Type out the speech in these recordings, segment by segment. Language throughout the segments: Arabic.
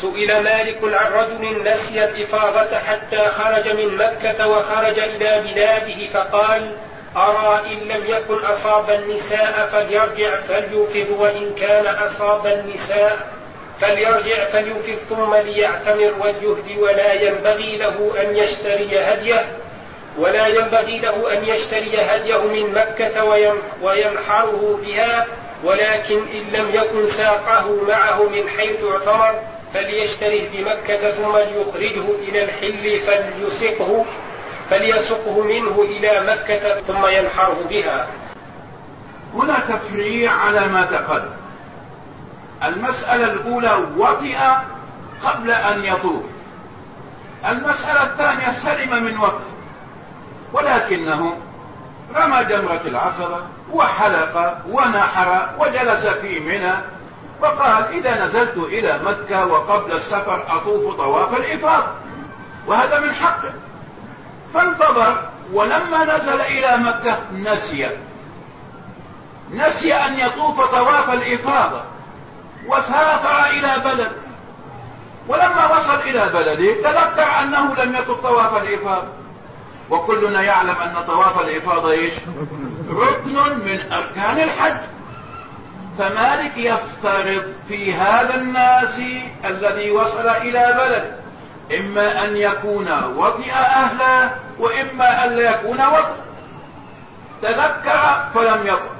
سئل مالك عن رجل نسي الإفاضة حتى خرج من مكة وخرج إلى بلاده فقال أرى إن لم يكن أصاب النساء فليرجع فليوفض وإن كان أصاب النساء فليرجع فليوفض ثم ليعتمر وليهدي ولا ينبغي له أن يشتري هديه ولا ينبغي له أن يشتري هديه من مكة وينحره بها ولكن إن لم يكن ساقه معه من حيث اعتمر فليشتره بمكة ثم ليخرجه إلى الحل فليسقه فليسقه منه إلى مكة ثم ينحره بها. هنا تفريع على ما تقدم. المسألة الأولى وطئ قبل أن يطوف. المسألة الثانية سلم من وطئ. ولكنه رمى جمرة العقبة وحلق ونحر وجلس في منى وقال إذا نزلت إلى مكة وقبل السفر أطوف طواف الإفاضة وهذا من حقه. فانتظر ولما نزل إلى مكة نسي. نسي أن يطوف طواف الإفاضة. وسافر إلى بلد. ولما وصل إلى بلده تذكر أنه لم يطف طواف الإفاضة. وكلنا يعلم أن طواف الإفاضة إيش؟ ركن من أركان الحج. فمالك يفترض في هذا الناس الذي وصل إلى بلد إما أن يكون وطئ أهله وإما أن لا يكون وطئ. تذكر فلم يطئ.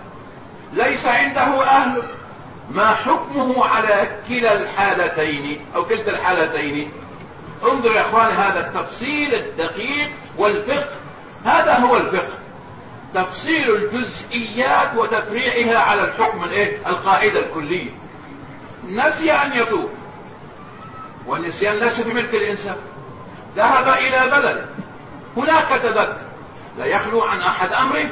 ليس عنده أهل. ما حكمه على كلا الحالتين أو كلتا الحالتين؟ انظر يا إخوان هذا التفصيل الدقيق والفقه. هذا هو الفقه. تفصيل الجزئيات وتفريعها على الحكم الايه؟ القاعدة الكلية. نسي أن يطوف والنسيان ليس في ملك الإنسان. ذهب إلى بلد. هناك تذكر. لا يخلو عن أحد أمره.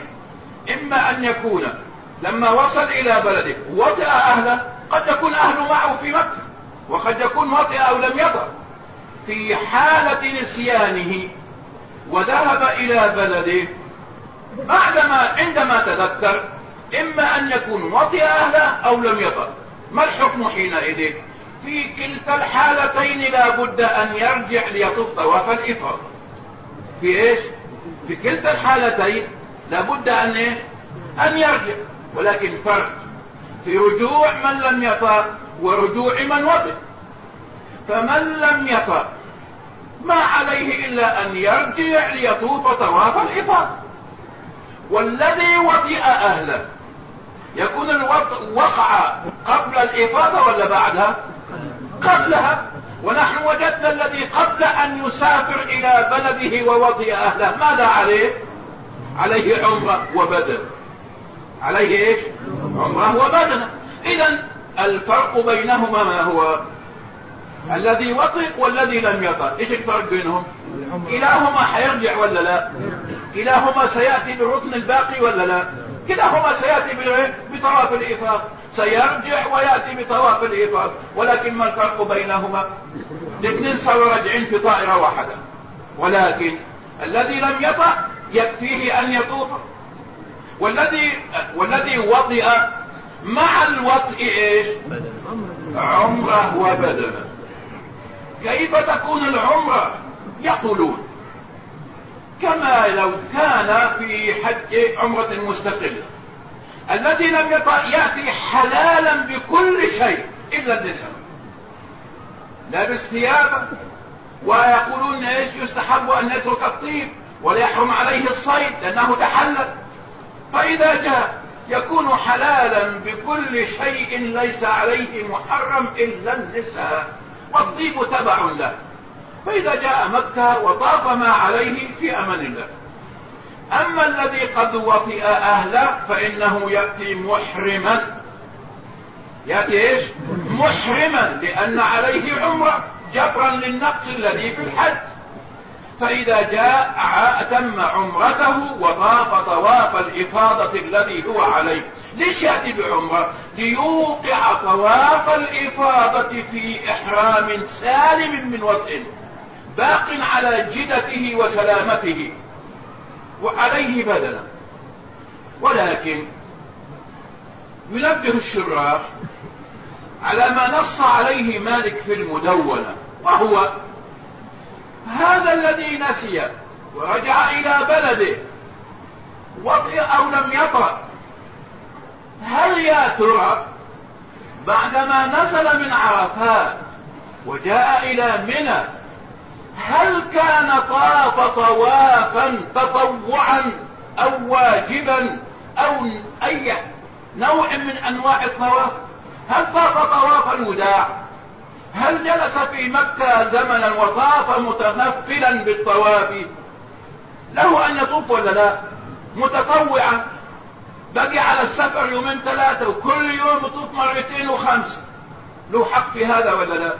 إما أن يكون لما وصل إلى بلده وطئ أهله قد يكون أهله معه في مكة وقد يكون وطئ أو لم يطئ. في حالة نسيانه وذهب إلى بلده بعدما عندما تذكر إما أن يكون وطئ أهله أو لم يطأ ما الحكم حينئذ؟ في كلتا الحالتين لا بد أن يرجع ليطوف طواف الإفاضة. في إيش؟ في كلتا الحالتين لا بد أن إيش أن يرجع. ولكن فرق. في رجوع من لم يطأ ورجوع من وطئ. فمن لم يطأ ما عليه إلا أن يرجع ليطوف طواف الإفاضة. والذي وطئ أهله. يكون الوطء وقع قبل الإفاضة ولا بعدها؟ قبلها. ونحن وجدنا الذي قبل أن يسافر إلى بلده ووطئ أهله. ماذا عليه؟ عليه عمرة وبدن. عليه إيش؟ عمرة وبدن. إذا الفرق بينهما ما هو؟ الذي وطئ والذي لم يطئ. إيش الفرق بينهم؟ كلاهما حيرجع ولا لا؟ كلاهما سيأتي بالركن الباقي ولا لا؟ كلاهما سيأتي بطواف الإفاض سيرجع ويأتي بطواف الإفاض ولكن ما الفرق بينهما؟ الاثنين صاروا راجعين في طائرة واحدة. ولكن الذي لم يطع يكفيه أن يطوف. والذي والذي وطئ مع الوطئ إيش؟ عمرة وبدنه. كيف تكون العمرة؟ يقولون كما لو كان في حج عمرة مستقلة. الذي لم يأتي حلالا بكل شيء إلا النساء لابس ثيابه ويقولون إيش يستحب أن يترك الطيب ولا يحرم عليه الصيد لأنه تحلل. فإذا جاء يكون حلالا بكل شيء ليس عليه محرم إلا النساء والطيب تبع له. فإذا جاء مكة وطاف ما عليه في أمان الله أما الذي قد وطئ أهله فإنه يأتي محرما. يأتي إيش؟ محرما لأن عليه عمرة جبرا للنقص الذي في الحج. فإذا جاء أتم عمرته وطاف طواف الإفاضة الذي هو عليه. ليش يأتي بعمرة؟ ليوقع طواف الإفاضة في إحرام سالم من وطئ. باق على جدته وسلامته وعليه بدنا. ولكن ينبه الشراح على ما نص عليه مالك في المدونة وهو هذا الذي نسي ورجع إلى بلده وطئ أو لم يطأ هل يا ترى بعدما نزل من عرفات وجاء إلى منى هل كان طاف طوافا تطوعا أو واجبا أو أي نوع من أنواع الطواف؟ هل طاف طواف الوداع؟ هل جلس في مكة زمنا وطاف متنفلا بالطواف؟ له أن يطوف ولا لا؟ متطوعا. بقي على السفر يومين ثلاثة وكل يوم يطوف مرتين وخمسة له حق في هذا ولا لا؟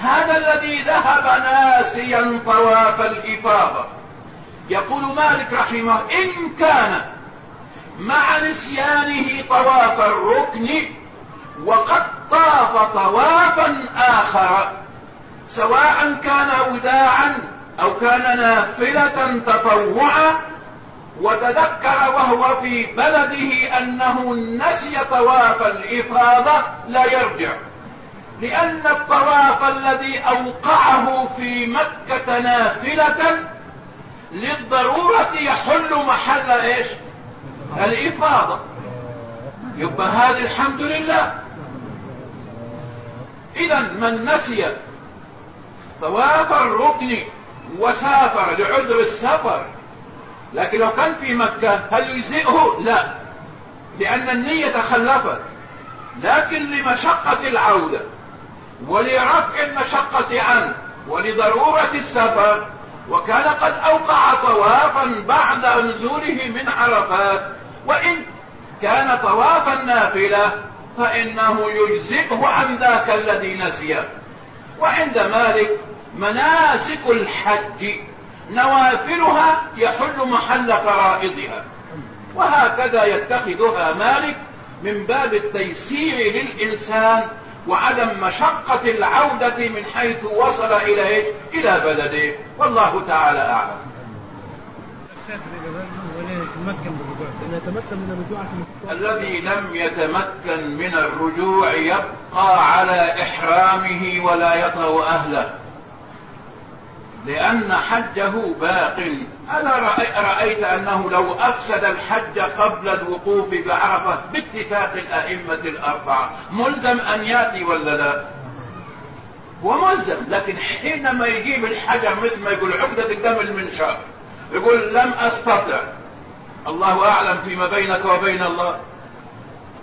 هذا الذي ذهب ناسيا طواف الإفاضة. يقول مالك رحمه إن كان مع نسيانه طواف الركن وقد طاف طوافا آخر سواء كان وداعا أو كان نافلة تطوعا وتذكر وهو في بلده أنه نسي طواف الإفاضة لا يرجع. لأن الطواف الذي أوقعه في مكة نافلة للضرورة يحل محل إيش؟ الإفاضة. يبقى هذه الحمد لله. إذا من نسي طواف الركن وسافر لعذر السفر لكن لو كان في مكة هل يجزئه؟ لا لأن النية خلفت. لكن لمشقة العودة ولرفع المشقة عنه ولضرورة السفر وكان قد أوقع طوافا بعد نزوله من عرفات وإن كان طوافا نافلة فإنه يجزئه عن ذاك الذي نسيه وعند مالك مناسك الحج نوافلها يحل محل فرائضها. وهكذا يتخذها مالك من باب التيسير للإنسان وعدم مشقة العودة من حيث وصل إليه إلى بلده. والله تعالى أعلم. الذي لم يتمكن من الرجوع يبقى على إحرامه ولا يطأ أهله. لأن حجه باق. ألا رأيت أنه لو أفسد الحج قبل الوقوف بعرفة باتفاق الأئمة الأربعة ملزم أن يأتي ولا لا؟ هو ملزم لكن حينما يجيب الحجر مثل ما يقول عقدة الدم المنشار يقول لم أستطع. الله أعلم فيما بينك وبين الله.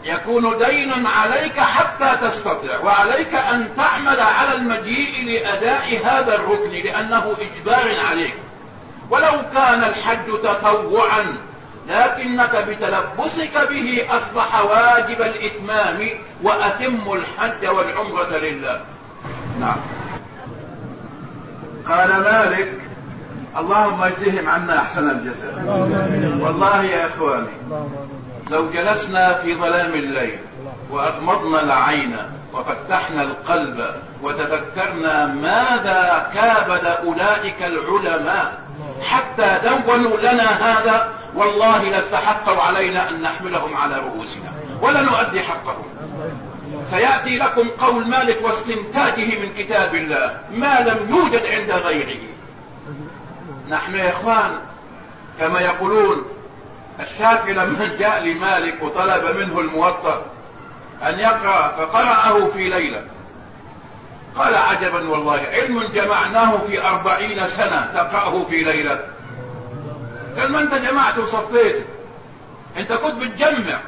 يكون دين عليك حتى تستطيع وعليك أن تعمل على المجيء لأداء هذا الركن لأنه إجبار عليك. ولو كان الحج تطوعا لكنك بتلبسك به أصبح واجب الإتمام وأتم الحج والعمرة لله. نعم. قال مالك اللهم اجزهم عنا أحسن الجزاء. والله يا إخواني لو جلسنا في ظلام الليل وأغمضنا العين وفتحنا القلب وتذكرنا ماذا كابد أولئك العلماء حتى دونوا لنا هذا والله لاستحقوا علينا أن نحملهم على رؤوسنا ولا نؤدي حقهم. سيأتي لكم قول مالك واستنتاجه من كتاب الله ما لم يوجد عند غيره. نحن يا إخوان كما يقولون الشافعي لما جاء لمالك وطلب منه الموطأ أن يقرأ فقرأه في ليلة. قال عجبا والله علم جمعناه في أربعين سنة تقرأه في ليلة. قال ما أنت جمعت وصفيت؟ أنت كنت بتجمع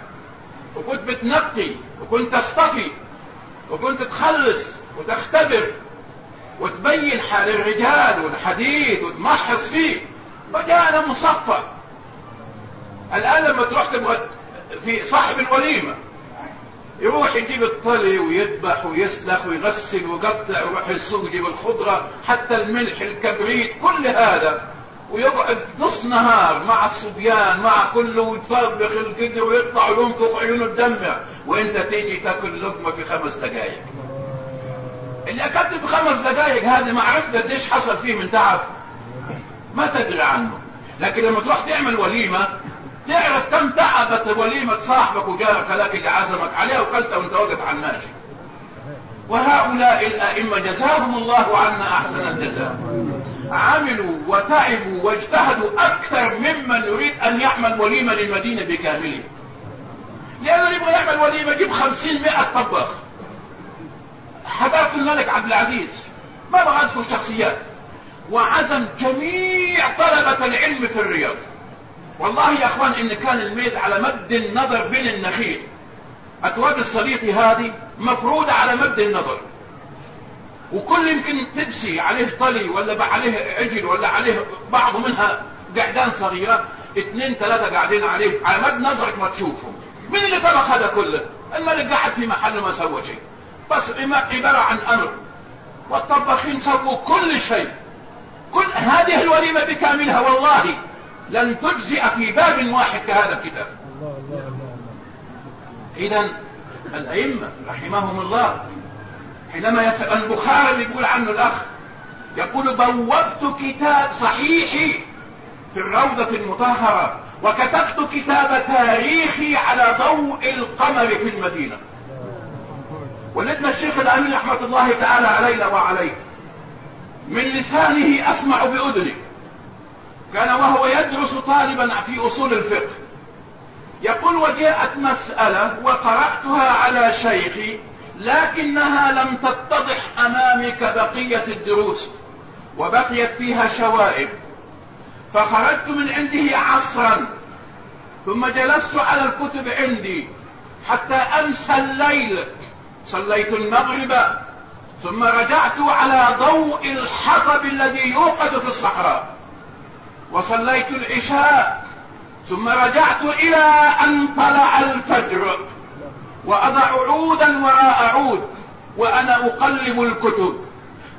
وكنت بتنقي وكنت تصطفي وكنت تخلص وتختبر وتبين حال الرجال والحديث وتمحص فيه. وجاءنا مصفى. الآن لما تروح تبغى في صاحب الوليمة يروح يجيب الطلي ويذبح ويسلخ ويغسل ويقطع ويروح السوق يجيب الخضرة حتى الملح الكبريت كل هذا. ويقعد نص نهار مع الصبيان مع كله ويطبخ القدر ويطلع وينفخ عيونه تدمع وانت تيجي تاكل لقمة في خمس دقائق اللي اكلت في خمس دقائق هذه ما عرفت قديش حصل فيه من تعب. ما تدري عنه. لكن لما تروح تعمل وليمة تعرف كم تعبت وليمة صاحبك وجارك لك اللي عزمك عليها وكلت وانت واقف على الماشي. وهؤلاء الأئمة جزاهم الله عنا أحسن الجزاء. عملوا وتعبوا واجتهدوا أكثر ممن يريد أن يعمل وليمة للمدينة بكاملها لأنه يبغى يعمل وليمة يجيب خمسين مئة طباخ. حضرت الملك عبد العزيز ما بغى أذكر شخصيات. وعزم جميع طلبة العلم في الرياض. والله يا اخوان إن كان الميز على مد النظر بين النخيل. اتواب الصليط هذه مفروضة على مد النظر. وكل يمكن تبسي عليه طلي ولا عليه عجل ولا عليه بعض منها قعدان صغيرة اثنين ثلاثة قاعدين عليه على مد نظرك ما تشوفهم مين اللي طبخ هذا كله؟ الملك قاعد في محل ما سوى شيء. بس عبارة عن أمر. والطباخين سووا كل شيء. كل هذه الوليمة بكاملها والله لن تجزئ في باب واحد كهذا الكتاب. اذا الأئمة رحمهم الله حينما يسأل البخاري يقول عنه الأخ يقول بوبت كتاب صحيحي في الروضة المطهرة وكتبت كتاب تاريخي على ضوء القمر في المدينة. ولدنا الشيخ الأمين رحمة الله تعالى علينا وعليه من لسانه أسمع باذني كان وهو يدرس طالبا في أصول الفقه. يقول وجاءت مسألة وقرأتها على شيخي لكنها لم تتضح أمامك بقية الدروس وبقيت فيها شوائب. فخرجت من عنده عصرا ثم جلست على الكتب عندي حتى أمسى الليل. صليت المغرب ثم رجعت على ضوء الحطب الذي يوقد في الصحراء. وصليت العشاء ثم رجعت إلى أن طلع الفجر. وأضع عودا وراء عود وأنا أقلب الكتب.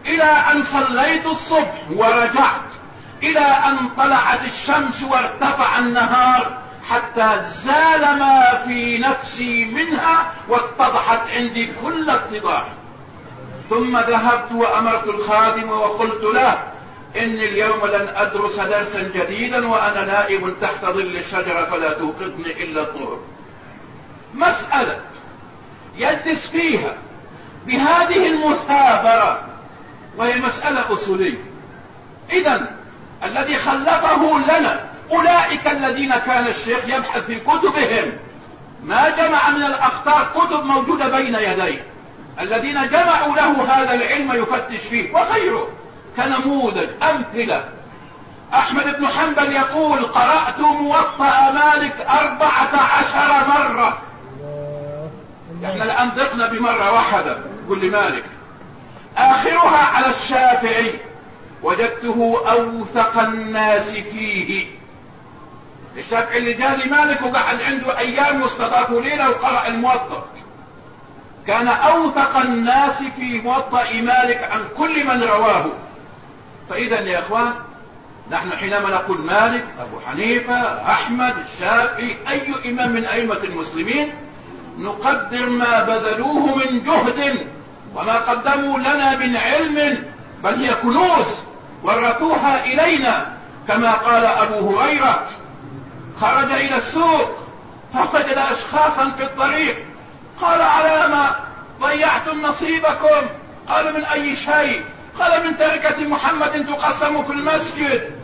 إلى أن صليت الصبح ورجعت إلى أن طلعت الشمس وارتفع النهار حتى زال ما في نفسي منها واتضحت عندي كل اتضاح ثم ذهبت وأمرت الخادم وقلت له إني اليوم لن أدرس درسا جديدا وأنا نائم تحت ظل الشجرة فلا توقظني إلا الظهر مسألة يدس فيها بهذه المثابرة وهي مسألة أصولية. اذا الذي خلفه لنا أولئك الذين كان الشيخ يبحث في كتبهم ما جمع من الاخطار كتب موجودة بين يديه. الذين جمعوا له هذا العلم يفتش فيه وغيره. كنموذج أمثلة. أحمد بن حنبل يقول قرأت موطأ مالك أربعة عشر مرة. إحنا الآن ضقنا بمرة واحدة. قل لي مالك. آخرها على الشافعي. وجدته أوثق الناس فيه. الشافعي اللي جاء لمالك وقعد عنده أيام واستضافوا ليلة وقرأ الموطأ. كان أوثق الناس في موطأ مالك عن كل من رواه. فإذا يا إخوان نحن حينما نقول مالك أبو حنيفة أحمد الشافعي أي إمام من أئمة المسلمين نقدر ما بذلوه من جهد وما قدموا لنا من علم بل هي كنوز ورثوها إلينا. كما قال أبو هريرة خرج إلى السوق فوجد اشخاصا في الطريق. قال على ما ضيعتم نصيبكم قال من أي شيء؟ قال من تركة محمد تقسم في المسجد.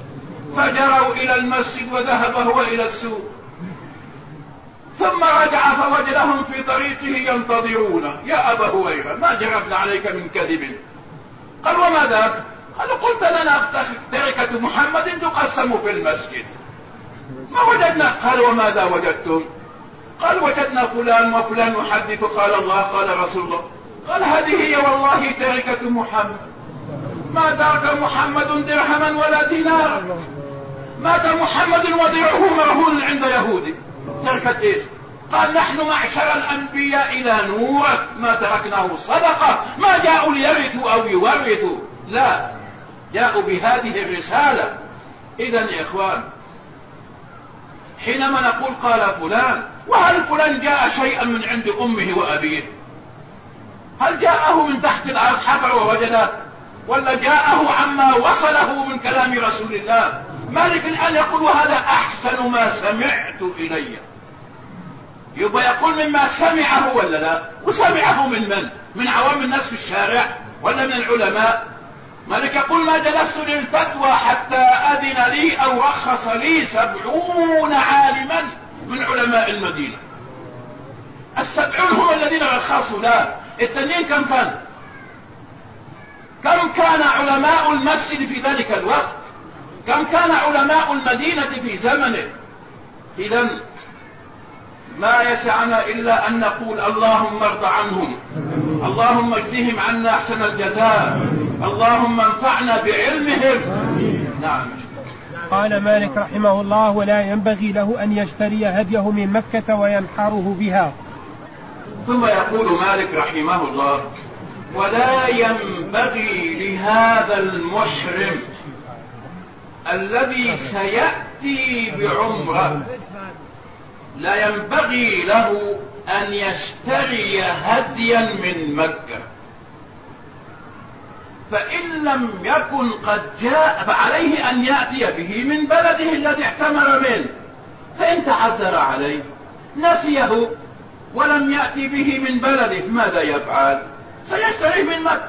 فجروا إلى المسجد وذهب هو إلى السوق. ثم رجع فوجدهم في طريقه ينتظرونه يا أبا هريرة ما جربنا عليك من كذب؟ قال وما ذاك؟ قال قلت لنا تركة محمد تقسم في المسجد. ما وجدنا؟ قال وماذا وجدتم؟ قال وجدنا فلان وفلان يحدث. قال الله. قال رسول الله. قال هذه هي والله تركة محمد. ما ترك محمد درهما ولا دينارا. مات محمد ودرعه مرهون عند يهودي. تركت إيش؟ قال نحن معشر الأنبياء لا نورث ما تركناه صدقة. ما جاءوا ليرثوا أو يورثوا. لا. جاءوا بهذه الرسالة. اذا يا إخوان حينما نقول قال فلان وهل فلان جاء شيئا من عند أمه وأبيه؟ هل جاءه من تحت الأرض حفر ووجده ولا جاءه عما وصله من كلام رسول الله. مالك الآن يقول هذا أحسن ما سمعت إلي. يبقى يقول مما سمعه ولا لا؟ وسمعه من من؟ من عوام الناس في الشارع ولا من العلماء؟ مالك يقول ما جلست للفتوى حتى أذن لي أو رخص لي سبعون عالما من علماء المدينة. السبعون هم الذين رخصوا لا. التنين كم كان؟ كم كان علماء المسجد في ذلك الوقت. كم كان علماء المدينة في زمنه. إذا ما يسعنا إلا أن نقول اللهم ارض عنهم. اللهم اجزهم عنا أحسن الجزاء. اللهم انفعنا بعلمهم. نعم. قال مالك رحمه الله ولا ينبغي له أن يشتري هديه من مكة وينحره بها. ثم يقول مالك رحمه الله ولا ينبغي لهذا المحرم الذي سيأتي بعمرة. لا ينبغي له أن يشتري هديا من مكة. فإن لم يكن قد جاء فعليه أن يأتي به من بلده الذي اعتمر منه. فإن تعذر عليه نسيه ولم يأتي به من بلده ماذا يفعل؟ سيشتريه من مكة.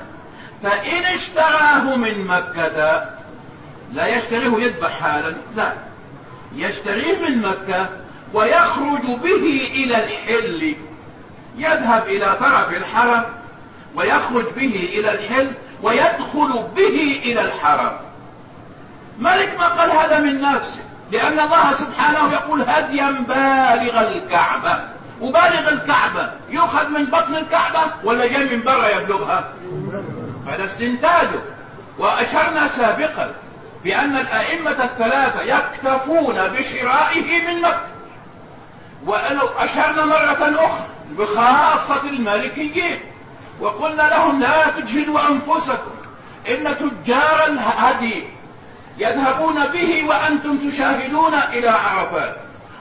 فإن اشتراه من مكة لا يشتريه يذبح حالا لا. يشتريه من مكة ويخرج به إلى الحل. يذهب إلى طرف الحرم ويخرج به إلى الحل ويدخل به إلى الحرم. ملك ما قال هذا من نفسه لأن الله سبحانه يقول هديا بالغ الكعبة. وبالغ الكعبة. يؤخذ من بطن الكعبة ولا جاي من برا يبلغها هذا استنتاجه. وأشرنا سابقا بأن الأئمة الثلاثة يكتفون بشرائه من مكة ولو أشرنا مرة أخرى بخاصة المالكيين. وقلنا لهم لا تجهدوا أنفسكم. إن تجار الهدي يذهبون به وأنتم تشاهدون إلى عرفات.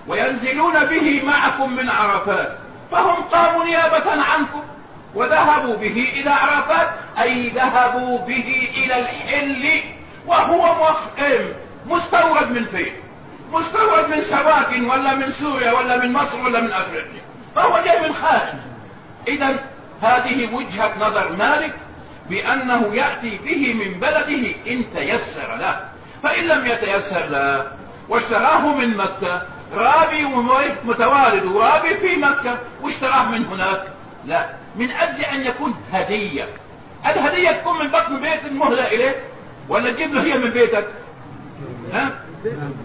وينزلون به معكم من عرفات فهم قاموا نيابة عنكم وذهبوا به إلى عرفات أي ذهبوا به إلى الحل وهو مستورد من فين؟ مستورد من سواكن ولا من سوريا ولا من مصر ولا من أفريقيا فهو جاي من خارج. إذا هذه وجهة نظر مالك بأنه يأتي به من بلده إن تيسر له فإن لم يتيسر له واشتراه من مكة رابي متوالد ورابي في مكة واشتراه من هناك؟ لا من أجل أن يكون هدية. الهدية تكون من بطن بيت مهدى إليه؟ ولا تجيب له هي من بيتك؟ ها؟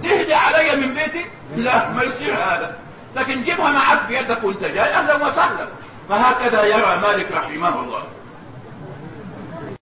تهدي علي من بيتي؟ لا ما يصير هذا. لكن جيبها معك في يدك وانت جاي. أهلا وسهلا. فهكذا يرى مالك رحمه الله.